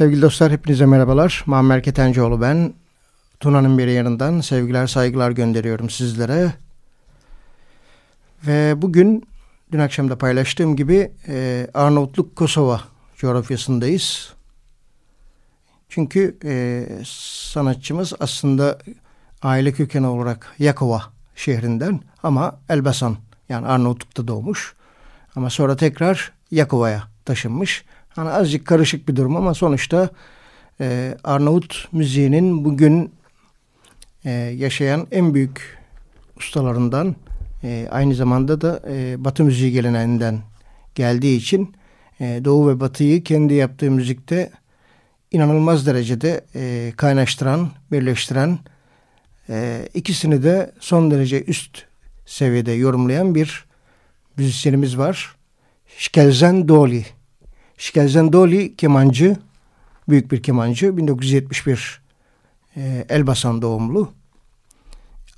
Sevgili dostlar hepinize merhabalar. Muammer Ketencoğlu ben. Tuna'nın bir yanından sevgiler saygılar gönderiyorum sizlere. Ve bugün dün akşam da paylaştığım gibi e, Arnavutluk Kosova coğrafyasındayız. Çünkü e, sanatçımız aslında aile kökeni olarak Yakova şehrinden ama Elbasan yani Arnavutluk'ta doğmuş. Ama sonra tekrar Yakova'ya taşınmış. Hani azıcık karışık bir durum ama sonuçta e, Arnavut müziğinin bugün e, yaşayan en büyük ustalarından e, aynı zamanda da e, Batı müziği geleneğinden geldiği için e, Doğu ve Batı'yı kendi yaptığı müzikte inanılmaz derecede e, kaynaştıran, birleştiren, e, ikisini de son derece üst seviyede yorumlayan bir müzisyenimiz var. Şkelzen Doli Şkelzendoli kemancı, büyük bir kemancı. 1971 e, Elbasan doğumlu.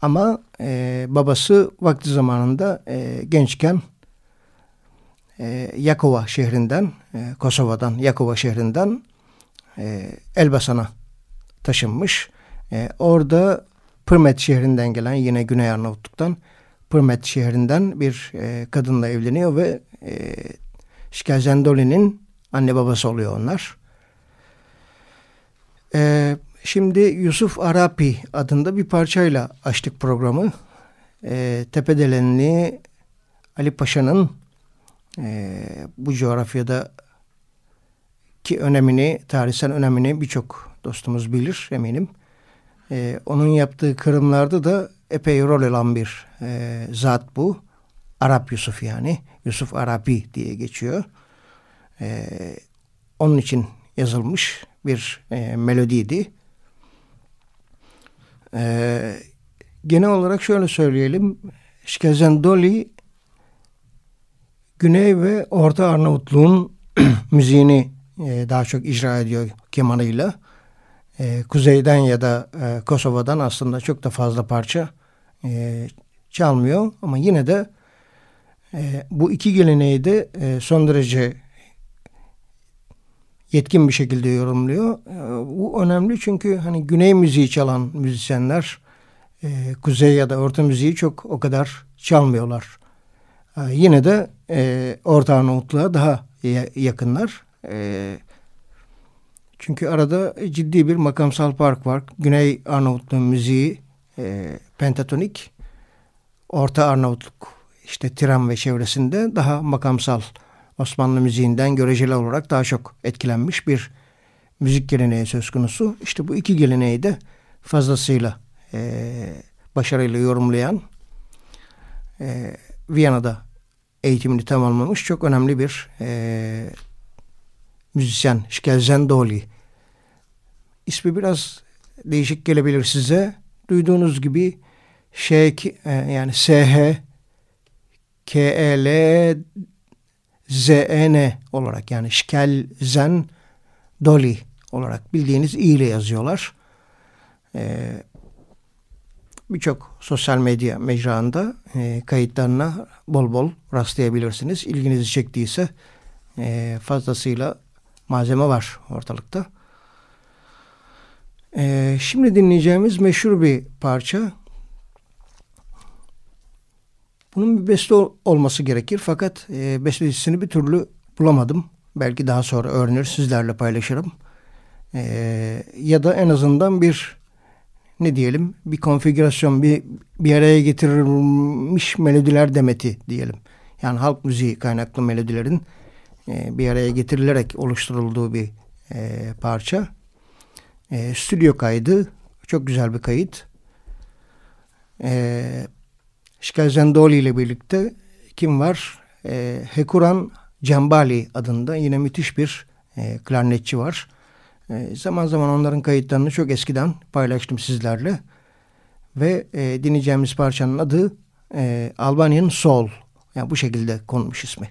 Ama e, babası vakti zamanında e, gençken e, Yakova şehrinden, e, Kosova'dan, Yakova şehrinden e, Elbasan'a taşınmış. E, orada Pırmet şehrinden gelen yine Güney Arnavutluk'tan Pırmet şehrinden bir e, kadınla evleniyor ve e, Şkelzendoli'nin Anne babası oluyor onlar. Ee, Şimdi Yusuf Arapi adında bir parçayla açtık programı. E, Tepedelenli Ali Paşa'nın e, bu coğrafyada ki önemini, tarihsel önemini birçok dostumuz bilir eminim. E, onun yaptığı kırımlarda da epey rol alan bir e, zat bu. Arap Yusuf yani. Yusuf Arabi diye geçiyor. E, onun için yazılmış bir e, melodiydi. E, genel olarak şöyle söyleyelim. Şkezendoli Güney ve Orta Arnavutluğun müziğini e, daha çok icra ediyor kemanıyla. E, kuzeyden ya da e, Kosova'dan aslında çok da fazla parça e, çalmıyor. Ama yine de e, bu iki geleneği de e, son derece yetkin bir şekilde yorumluyor. E, bu önemli çünkü hani güney müziği çalan müzisyenler e, kuzey ya da orta müziği çok o kadar çalmıyorlar. E, yine de e, Orta Arnavutluğa daha yakınlar. E, çünkü arada ciddi bir makamsal fark var. Güney Arnavutluğun müziği e, pentatonik. Orta Arnavutluk işte Tiran ve çevresinde daha makamsal Osmanlı müziğinden göreceli olarak daha çok etkilenmiş bir müzik geleneği söz konusu. İşte bu iki geleneği de fazlasıyla e, başarıyla yorumlayan e, Viyana'da eğitimini tamamlamış çok önemli bir e, müzisyen Şkelzen Doli. İsmi biraz değişik gelebilir size. Duyduğunuz gibi şey yani SH KL ZN olarak yani Şkelzen Doli olarak bildiğiniz i ile yazıyorlar. Ee, Birçok sosyal medya mecraında e, kayıtlarına bol bol rastlayabilirsiniz. İlginizi çektiyse e, fazlasıyla malzeme var ortalıkta. E, şimdi dinleyeceğimiz meşhur bir parça. Bunun bir beste olması gerekir fakat e, bestecisini bir türlü bulamadım. Belki daha sonra öğrenir sizlerle paylaşırım. E, ya da en azından bir ne diyelim bir konfigürasyon bir bir araya getirilmiş melodiler demeti diyelim. Yani halk müziği kaynaklı melodilerin e, bir araya getirilerek oluşturulduğu bir e, parça. E, stüdyo kaydı. Çok güzel bir kayıt. E, Şkelzendoli ile birlikte kim var? E, Hekuran Cembali adında yine müthiş bir e, klarnetçi var. E, zaman zaman onların kayıtlarını çok eskiden paylaştım sizlerle. Ve e, dinleyeceğimiz parçanın adı e, Albanian Soul. Yani bu şekilde konmuş ismi.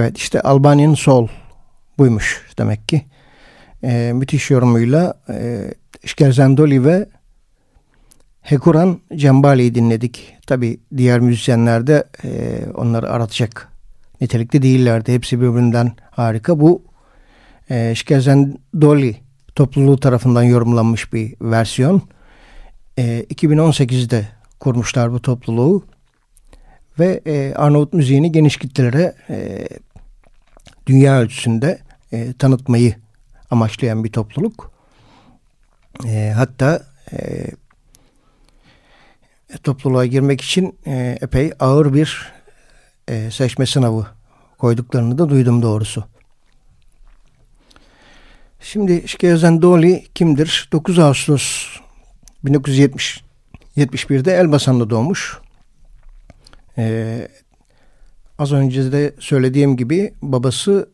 Evet işte Albanian Soul buymuş demek ki. E, müthiş yorumuyla e, Şkerzendoli ve Hekuran Cembali'yi dinledik. Tabi diğer müzisyenler de e, onları aratacak nitelikte değillerdi. Hepsi birbirinden harika. Bu e, Şkerzendoli topluluğu tarafından yorumlanmış bir versiyon. E, 2018'de kurmuşlar bu topluluğu ve e, Arnavut müziğini geniş kitlelere e, dünya ölçüsünde e, tanıtmayı amaçlayan bir topluluk. E, hatta e, topluluğa girmek için e, epey ağır bir e, seçme sınavı koyduklarını da duydum doğrusu. Şimdi Şkezen Doli kimdir? 9 Ağustos 1970 71'de Elbasan'da doğmuş. Ee, az önce de söylediğim gibi babası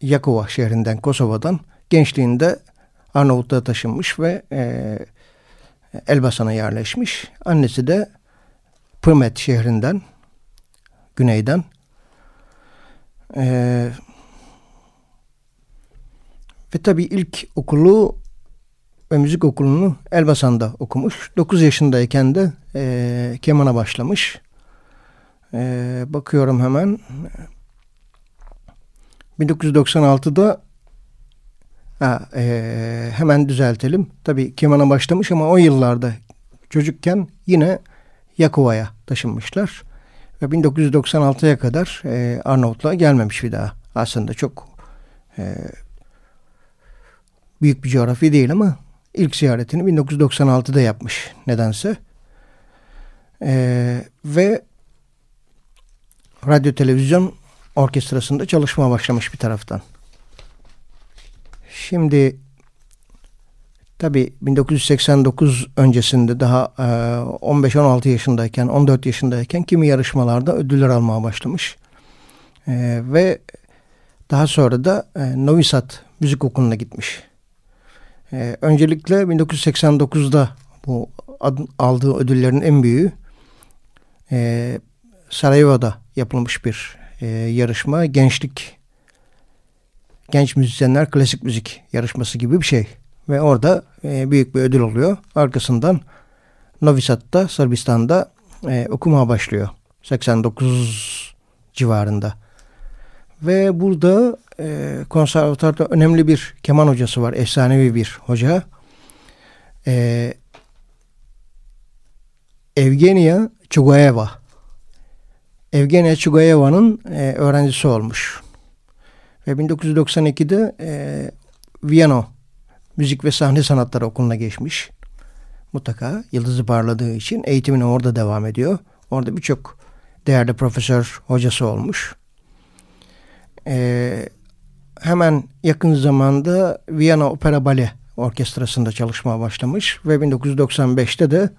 Yakova şehrinden, Kosova'dan gençliğinde Arnavutluğa taşınmış ve e, Elbasan'a yerleşmiş. Annesi de Pırmet şehrinden, güneyden. Ee, ve tabii ilk okulu ve müzik okulunu Elbasan'da okumuş. 9 yaşındayken de e, kemana başlamış. E, bakıyorum hemen. 1996'da ha, e, hemen düzeltelim. Tabii kemana başlamış ama o yıllarda çocukken yine Yakova'ya taşınmışlar. Ve 1996'ya kadar e, Arnavutluğa gelmemiş bir daha. Aslında çok e, büyük bir coğrafya değil ama ilk ziyaretini 1996'da yapmış nedense. Ee, ve radyo televizyon orkestrasında çalışmaya başlamış bir taraftan. Şimdi tabi 1989 öncesinde daha 15-16 yaşındayken 14 yaşındayken kimi yarışmalarda ödüller almaya başlamış. Ee, ve daha sonra da e, Novi Sad Müzik Okulu'na gitmiş. Ee, öncelikle 1989'da bu ad, aldığı ödüllerin en büyüğü e, Sarajevo'da yapılmış bir e, yarışma. Gençlik, genç müzisyenler klasik müzik yarışması gibi bir şey. Ve orada e, büyük bir ödül oluyor. Arkasından Novi Sad'da, Sırbistan'da e, okumaya başlıyor. 89 civarında. Ve burada e, konservatuarda önemli bir keman hocası var. Efsanevi bir hoca. E, Evgenia Çugaeva. Evgenia Çugaeva'nın e, öğrencisi olmuş. Ve 1992'de e, Viyano Müzik ve Sahne Sanatları Okulu'na geçmiş. Mutlaka yıldızı parladığı için eğitimine orada devam ediyor. Orada birçok değerli profesör hocası olmuş. Ee, hemen yakın zamanda Viyana Opera Bale Orkestrası'nda çalışmaya başlamış ve 1995'te de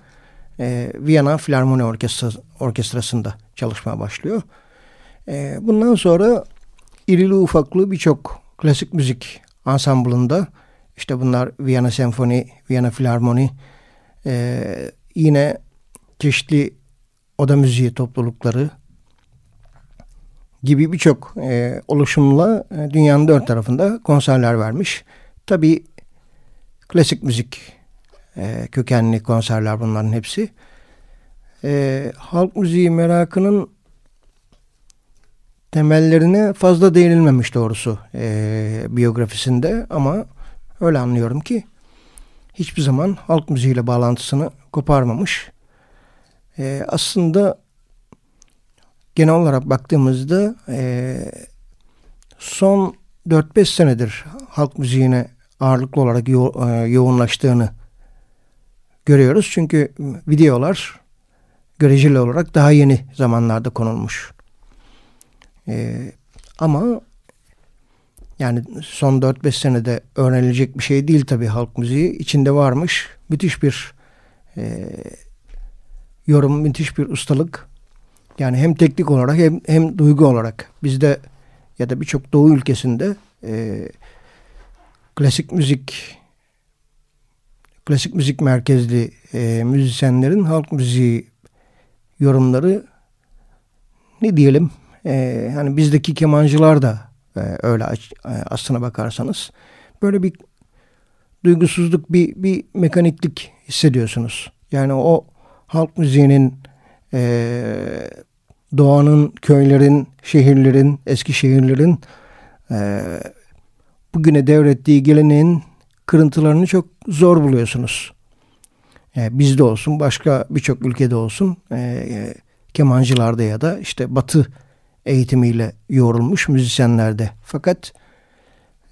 e, Viyana Filarmoni Orkestrası, Orkestrası'nda çalışmaya başlıyor. E, bundan sonra irili ufaklı birçok klasik müzik ansamblında işte bunlar Viyana Senfoni, Viyana Filarmoni, e, yine çeşitli oda müziği toplulukları, gibi birçok e, oluşumla e, dünyanın dört tarafında konserler vermiş. Tabii klasik müzik e, kökenli konserler bunların hepsi. E, halk müziği merakının temellerine fazla değinilmemiş doğrusu e, biyografisinde ama öyle anlıyorum ki hiçbir zaman halk müziğiyle bağlantısını koparmamış. E, aslında genel olarak baktığımızda e, son 4-5 senedir halk müziğine ağırlıklı olarak yo e, yoğunlaştığını görüyoruz. Çünkü videolar göreceli olarak daha yeni zamanlarda konulmuş. E, ama yani son 4-5 senede öğrenilecek bir şey değil tabii halk müziği. içinde varmış müthiş bir e, yorum, müthiş bir ustalık yani hem teknik olarak hem, hem duygu olarak bizde ya da birçok doğu ülkesinde e, klasik müzik klasik müzik merkezli e, müzisyenlerin halk müziği yorumları ne diyelim e, hani bizdeki kemancılar da e, öyle e, aslına bakarsanız. Böyle bir duygusuzluk, bir, bir mekaniklik hissediyorsunuz. Yani o halk müziğinin e, doğanın, köylerin, şehirlerin, eski şehirlerin e, bugüne devrettiği geleneğin kırıntılarını çok zor buluyorsunuz. E, bizde olsun, başka birçok ülkede olsun, e, e, kemancılarda ya da işte batı eğitimiyle yoğrulmuş müzisyenlerde. Fakat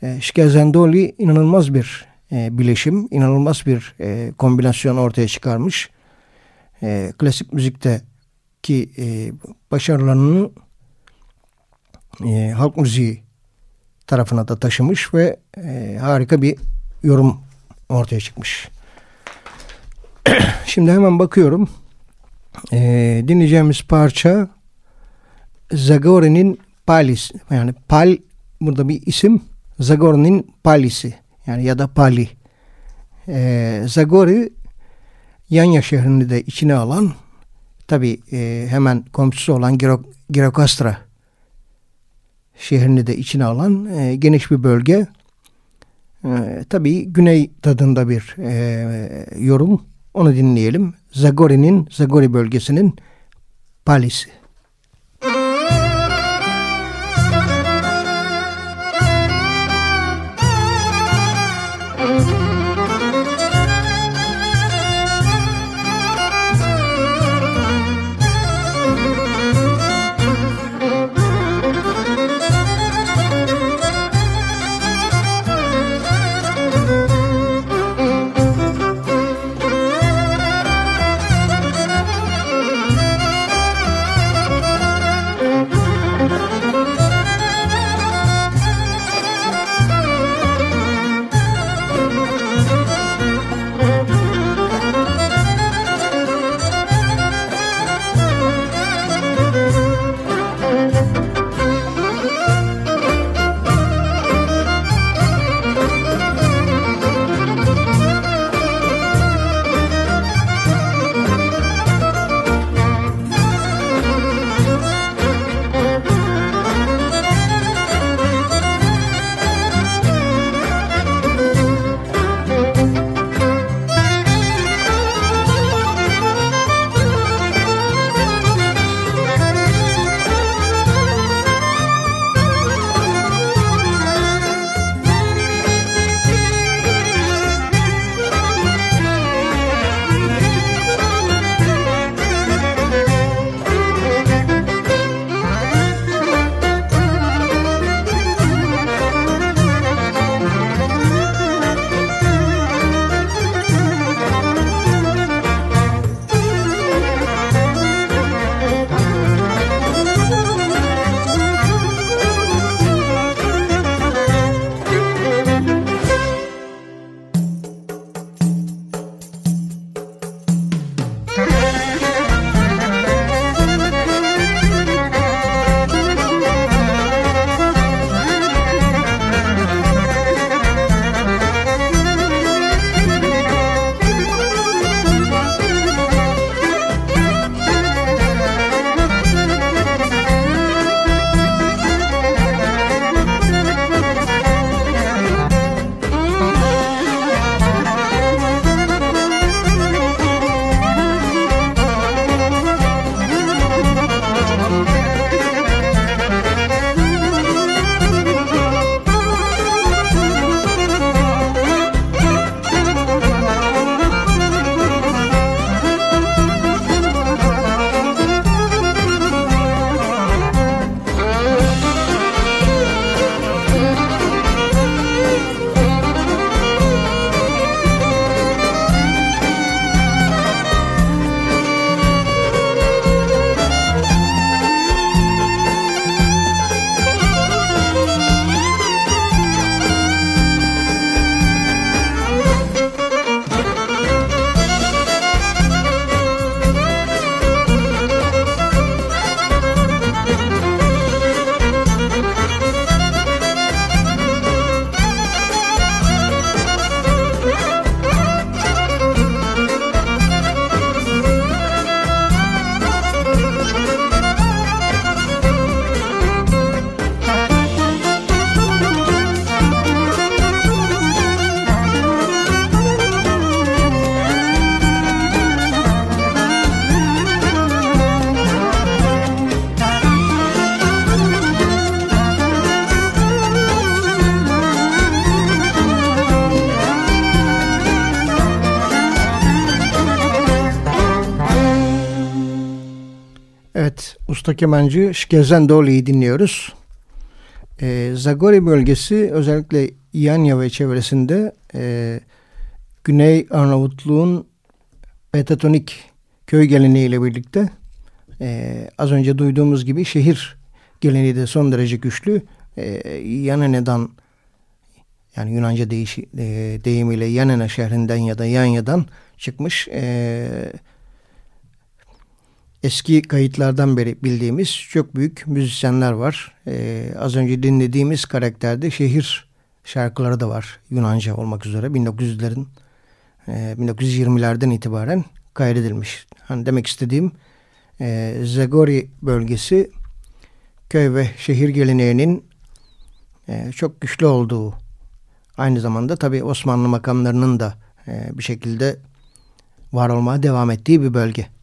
e, Şkezendoli inanılmaz bir e, bileşim, inanılmaz bir e, kombinasyon ortaya çıkarmış. E, klasik müzikteki e, başarılarını e, halk müziği tarafına da taşımış ve e, harika bir yorum ortaya çıkmış. Şimdi hemen bakıyorum. E, dinleyeceğimiz parça Zagori'nin Palis yani Pal burada bir isim Zagori'nin Palisi yani ya da Pali. E, Zagori Yanya şehrini de içine alan tabi e, hemen komşusu olan Girok, Girokastra şehrini de içine alan e, geniş bir bölge. E, tabii güney tadında bir e, yorum. Onu dinleyelim. Zagori'nin, Zagori bölgesinin Palisi. Usta kemancı Şkezen Doli'yi dinliyoruz. E, Zagori bölgesi özellikle Yanya ve çevresinde e, Güney Arnavutluğun petatonik köy geleneğiyle birlikte e, az önce duyduğumuz gibi şehir geleneği de son derece güçlü. E, Yanene'dan yani Yunanca deyiş, e, deyimiyle Yanene şehrinden ya da Yanya'dan çıkmış e, eski kayıtlardan beri bildiğimiz çok büyük müzisyenler var. Ee, az önce dinlediğimiz karakterde şehir şarkıları da var Yunanca olmak üzere 1900'lerin e, 1920'lerden itibaren kaydedilmiş. Hani demek istediğim e, Zagori bölgesi köy ve şehir geleneğinin e, çok güçlü olduğu aynı zamanda tabi Osmanlı makamlarının da e, bir şekilde var olmaya devam ettiği bir bölge.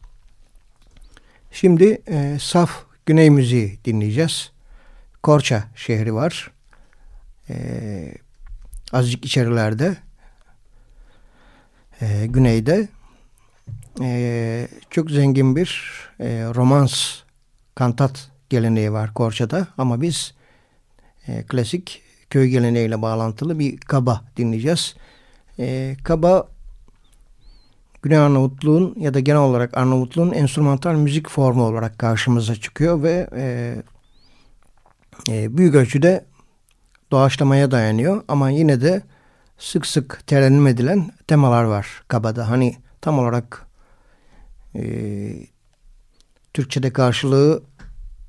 Şimdi e, saf güney müziği dinleyeceğiz. Korça şehri var. E, azıcık içerilerde. E, güneyde. E, çok zengin bir e, romans kantat geleneği var Korça'da. Ama biz e, klasik köy geleneğiyle bağlantılı bir kaba dinleyeceğiz. E, kaba Güney Arnavutluğun ya da genel olarak Arnavutluğun enstrümantal müzik formu olarak karşımıza çıkıyor ve e, e, büyük ölçüde doğaçlamaya dayanıyor ama yine de sık sık terenim edilen temalar var kabada. Hani tam olarak e, Türkçe'de karşılığı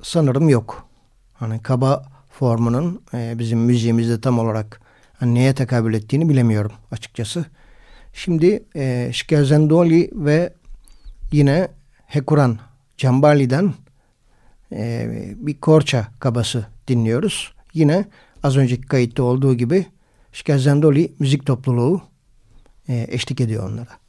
sanırım yok. Hani kaba formunun e, bizim müziğimizde tam olarak hani neye tekabül ettiğini bilemiyorum açıkçası. Şimdi e, Şkerzendoli ve yine Hekuran Cambali'den e, bir korça kabası dinliyoruz. Yine az önceki kayıtta olduğu gibi Şkerzendoli müzik topluluğu e, eşlik ediyor onlara.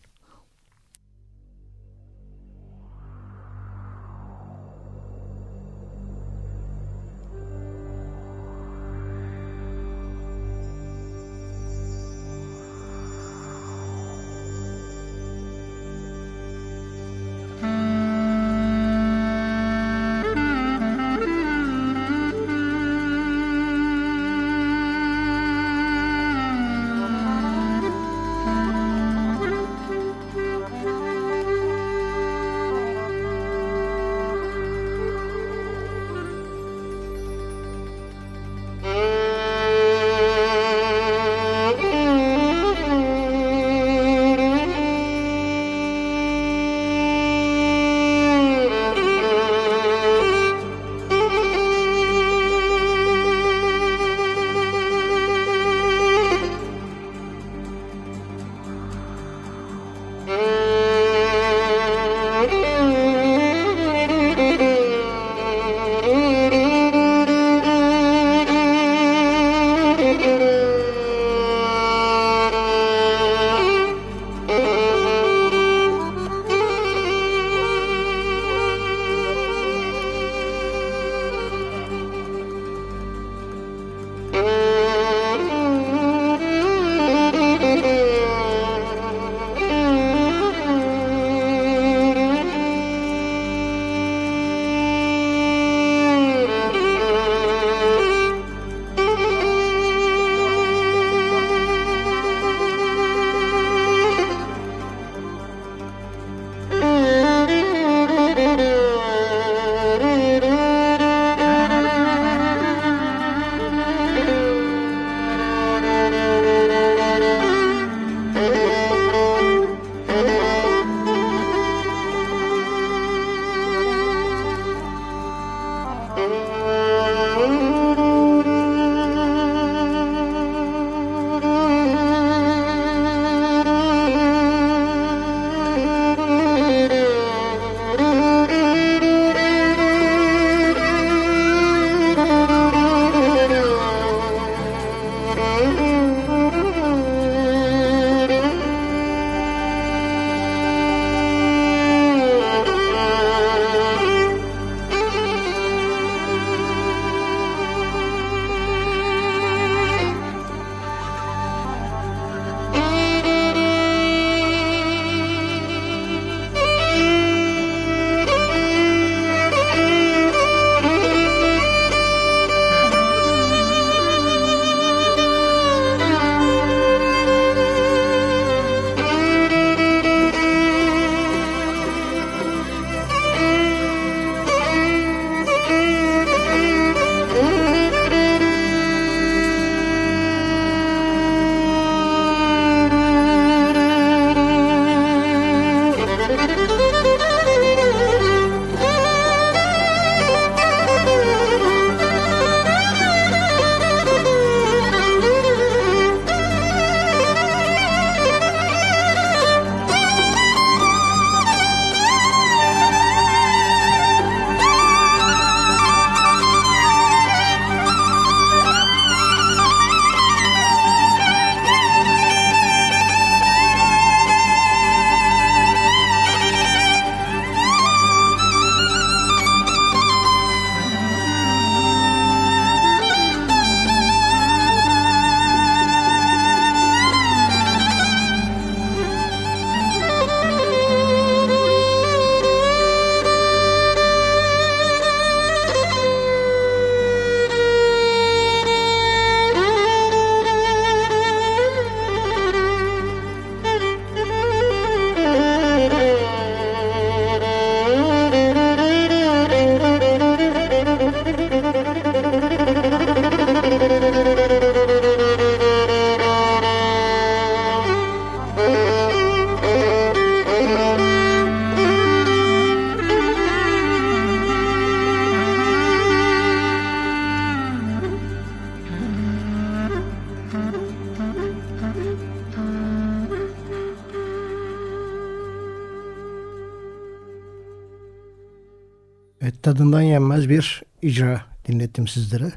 Yenmez bir icra dinlettim sizlere.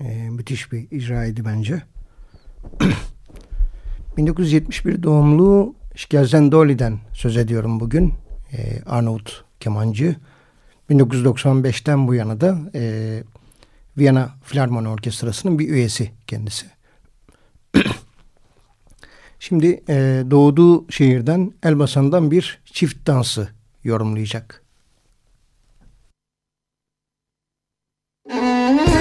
E, müthiş bir icraydı bence. 1971 doğumlu Şkerzen Doli'den söz ediyorum bugün. E, Arnavut kemancı. 1995'ten bu yana da e, Viyana Filarmoni Orkestrası'nın bir üyesi kendisi. Şimdi e, doğduğu şehirden Elbasan'dan bir çift dansı yorumlayacak. Mm-hmm.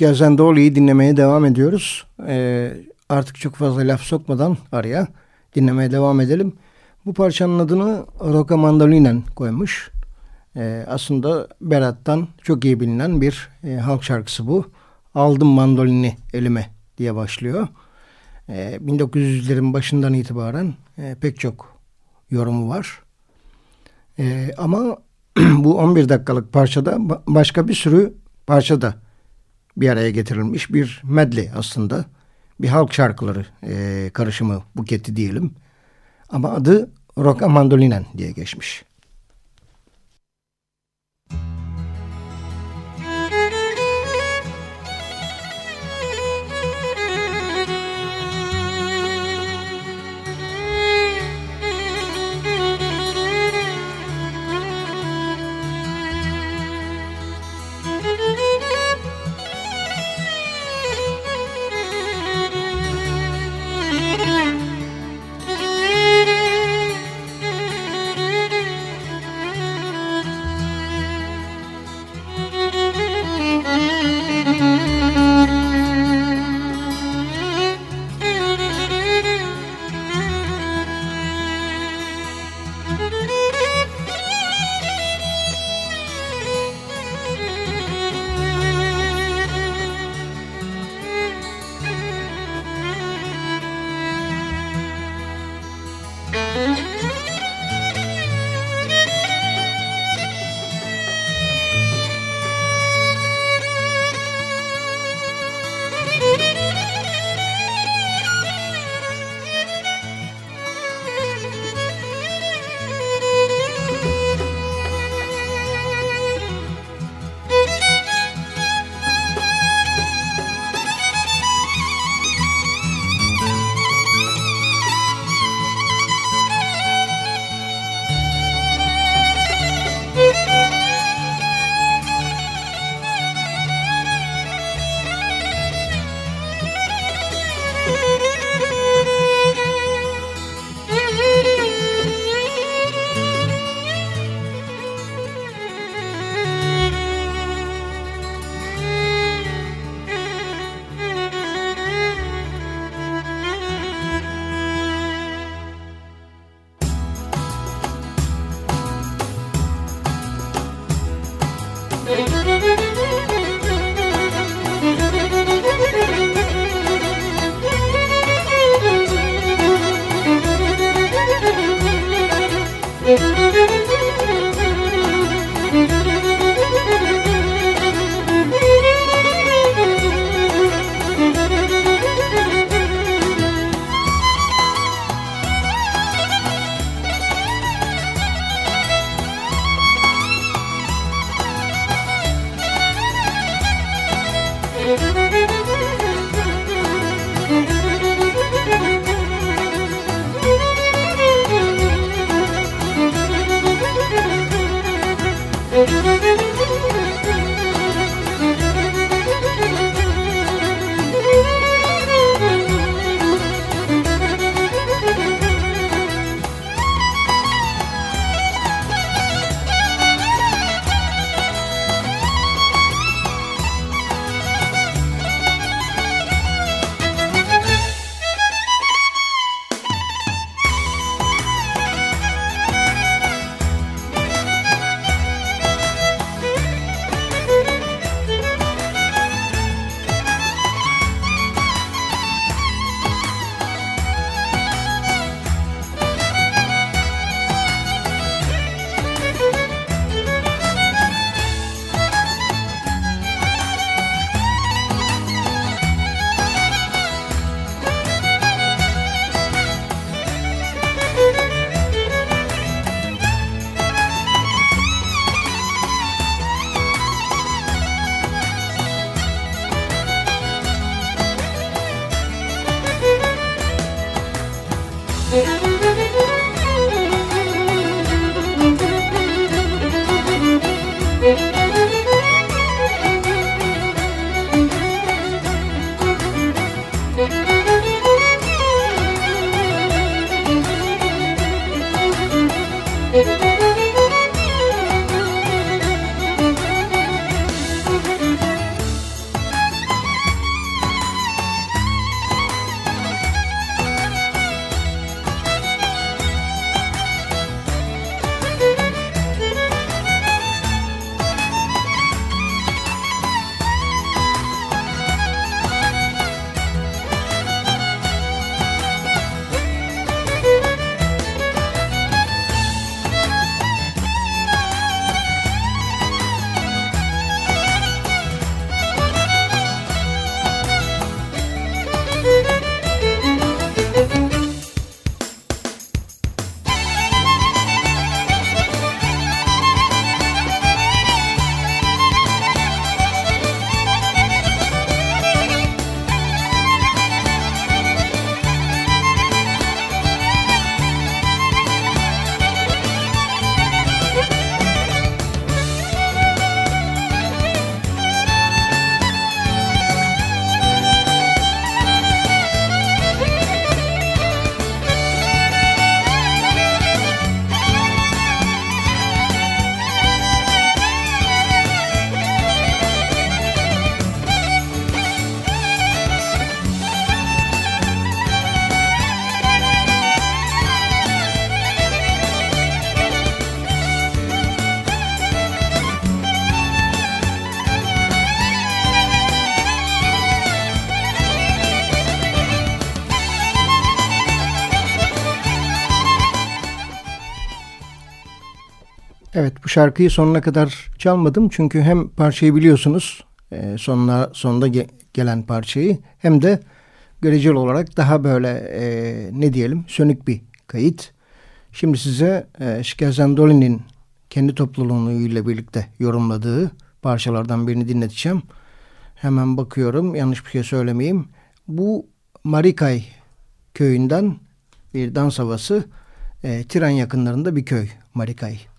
Gerzen Doğlu'yu dinlemeye devam ediyoruz. Ee, artık çok fazla laf sokmadan araya dinlemeye devam edelim. Bu parçanın adını Roca Mandolinen koymuş. Ee, aslında Berat'tan çok iyi bilinen bir e, halk şarkısı bu. Aldım mandolini elime diye başlıyor. Ee, 1900'lerin başından itibaren e, pek çok yorumu var. E, ama bu 11 dakikalık parçada başka bir sürü parça da bir araya getirilmiş bir medley aslında. Bir halk şarkıları e, karışımı buketi diyelim. Ama adı Rock Mandolinen diye geçmiş. Şarkıyı sonuna kadar çalmadım çünkü hem parçayı biliyorsunuz e, sonuna, sonunda ge gelen parçayı hem de göreceli olarak daha böyle e, ne diyelim sönük bir kayıt. Şimdi size e, Şikerzendoli'nin kendi topluluğuyla birlikte yorumladığı parçalardan birini dinleteceğim. Hemen bakıyorum yanlış bir şey söylemeyeyim. Bu Marikay köyünden bir dans havası. E, Tiran yakınlarında bir köy Marikay.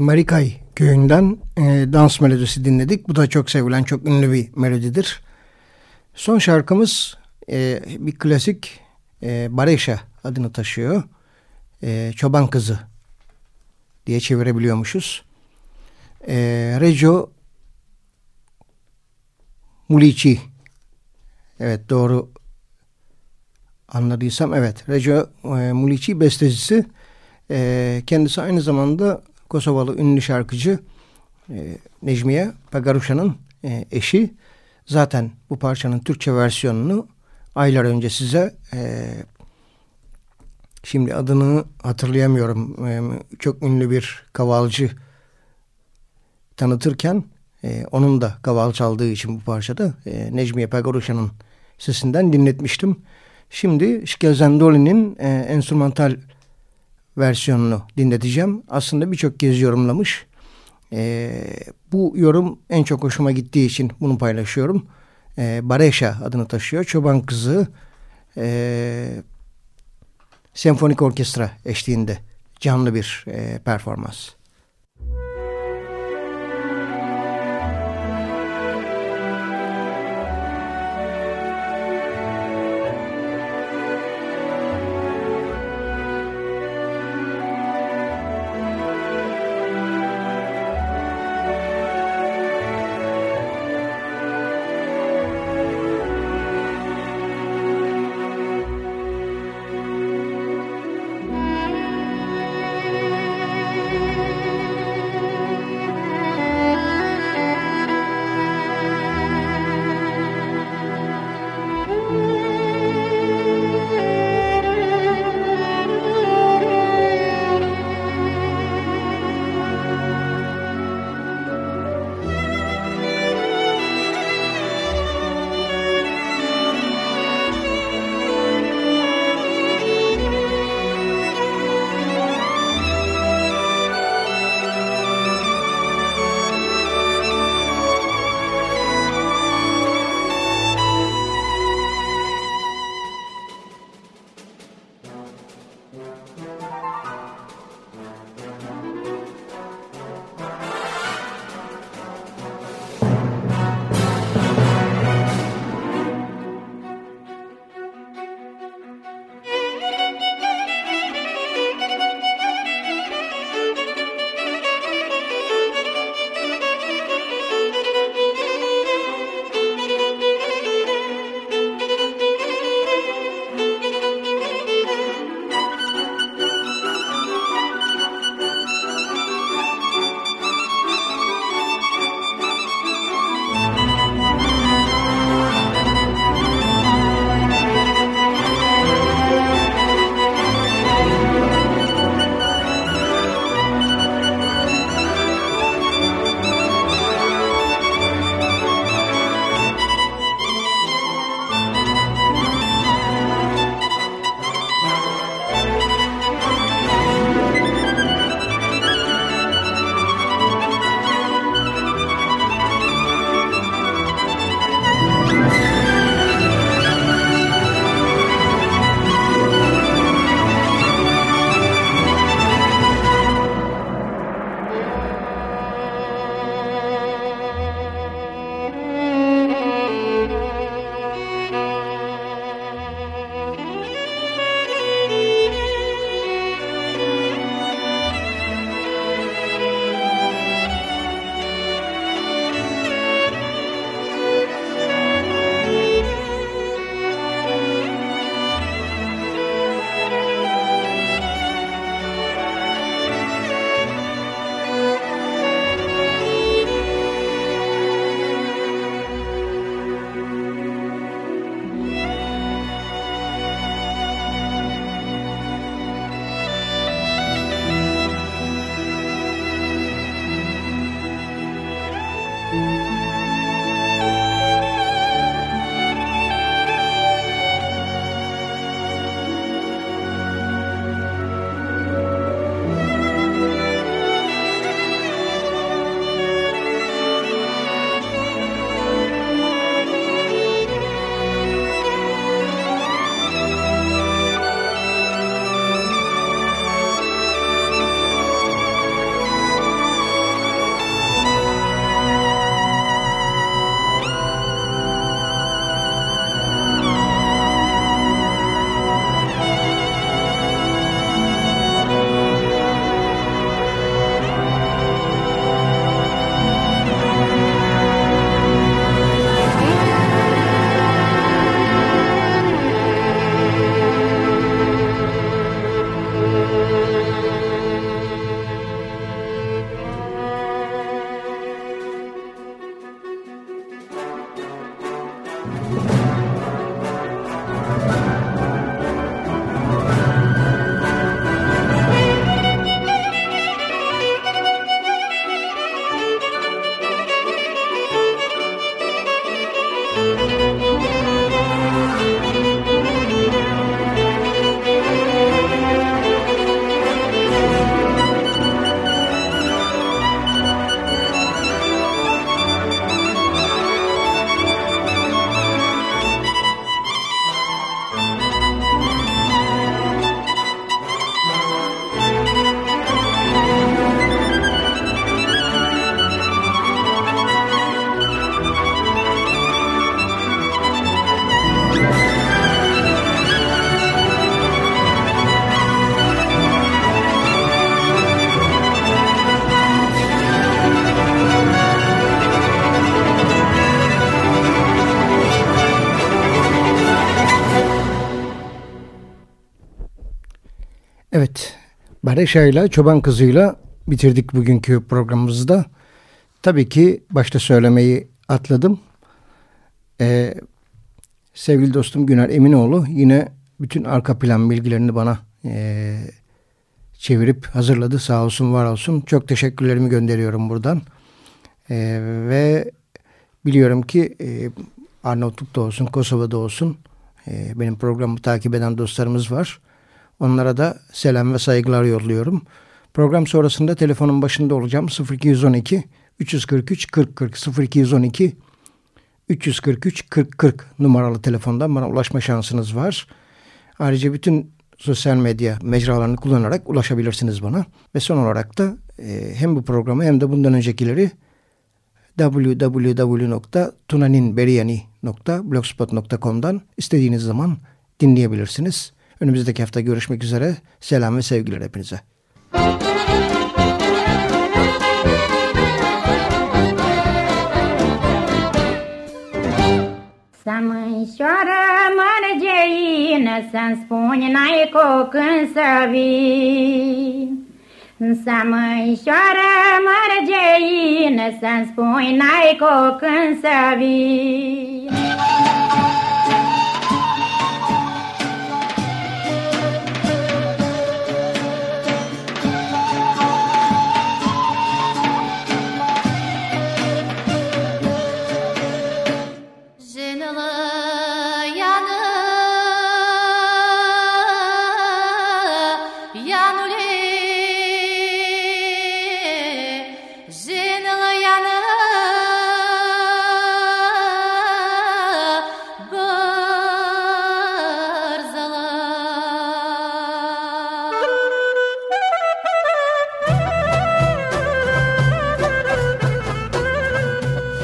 Marikay köyünden e, dans melodisi dinledik. Bu da çok sevilen çok ünlü bir melodidir. Son şarkımız e, bir klasik e, Bareşa adını taşıyor. E, Çoban Kızı diye çevirebiliyormuşuz. E, Reggio Mulici Evet doğru anladıysam evet. Reggio e, Mulici bestecisi. E, kendisi aynı zamanda Kosovalı ünlü şarkıcı e, Necmiye Pagaruşa'nın e, eşi. Zaten bu parçanın Türkçe versiyonunu aylar önce size e, şimdi adını hatırlayamıyorum e, çok ünlü bir kavalcı tanıtırken e, onun da kaval çaldığı için bu parçada e, Necmiye Pagaruşa'nın sesinden dinletmiştim. Şimdi Şkelzendoli'nin e, enstrümantal versiyonunu dinleteceğim. Aslında birçok kez yorumlamış. E, bu yorum en çok hoşuma gittiği için bunu paylaşıyorum. E, Bareşa adını taşıyor. Çoban Kızı e, senfonik orkestra eşliğinde canlı bir e, performans. Bareşa'yla, Çoban Kızı'yla bitirdik bugünkü programımızda. Tabii ki başta söylemeyi atladım. Ee, sevgili dostum Güner Eminoğlu yine bütün arka plan bilgilerini bana e, çevirip hazırladı. Sağ olsun var olsun. Çok teşekkürlerimi gönderiyorum buradan. E, ve biliyorum ki e, Arnavutluk'ta olsun, Kosova'da olsun e, benim programı takip eden dostlarımız var. Onlara da selam ve saygılar yolluyorum. Program sonrasında telefonun başında olacağım. 0212 343 40 40 0212 343 40 40 numaralı telefondan bana ulaşma şansınız var. Ayrıca bütün sosyal medya mecralarını kullanarak ulaşabilirsiniz bana. Ve son olarak da e, hem bu programı hem de bundan öncekileri www.tunaninberiyani.blogspot.com'dan istediğiniz zaman dinleyebilirsiniz. Önümüzdeki hafta görüşmek üzere. Selam ve sevgiler hepinize. Să mânșoară mărgeină, Să-mi spuni n-ai cu când să vii. Să mânșoară mărgeină, Să-mi spuni n-ai cu când să vii.